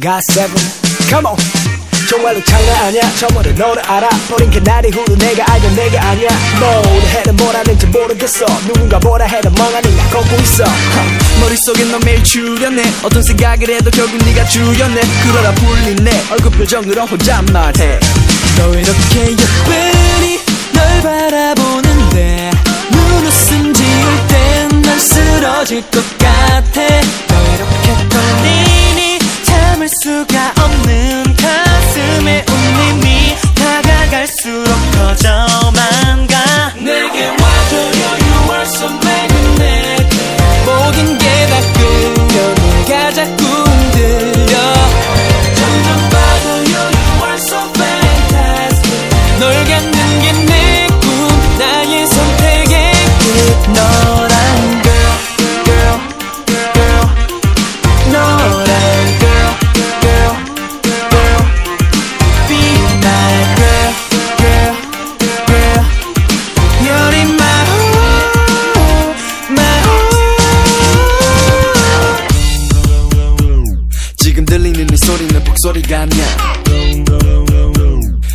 got on. 정말로 장난 아니야. 저번에 너를 알아 버린 그날이 후로 내가 알던 내가 아니야. 뭐를 해도 뭘 하는지 모르겠어. 누군가 뭐라 해도 멍하니 나 걷고 있어. 머릿속엔 너 매일 출연해 어떤 생각을 해도 결국 네가 주연해 그러다 내. 얼굴 표정으로 혼잣말해. 너 이렇게 예쁘 쓰러질 것 같아 아니야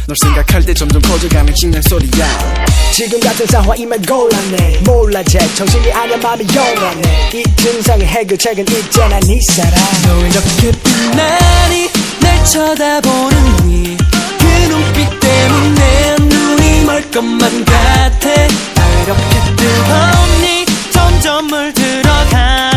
널 생각할 때 점점 커져가는 심장 소리야. 지금 같은 상황이면 곤란해. 몰라 제 정신이 아냐 마음이 용하네 이 증상의 해결책은 있잖아 네 사랑. 너 이렇게 빛나니 날 쳐다보는 네그 눈빛 때문에 눈이 멀 것만 같아. 너 이렇게 뜨겁니 점점 물들어가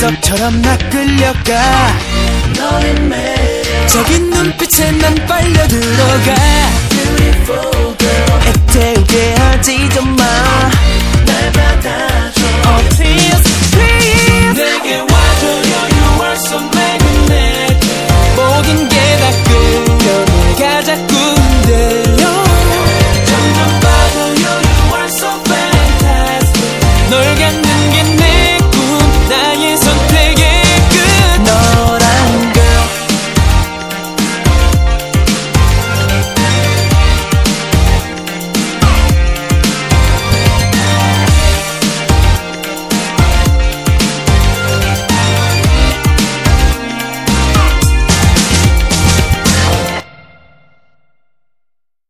섭처럼 나 끌려가. 너는 매력 적인 눈빛에 난 빨려 들어가. Beautiful girl 애태우게 하지 좀마. 날 받아줘. Oh please please. 내게 와줘요. You are so magnetic. 모든 게 다 끌려가 자꾸 흔들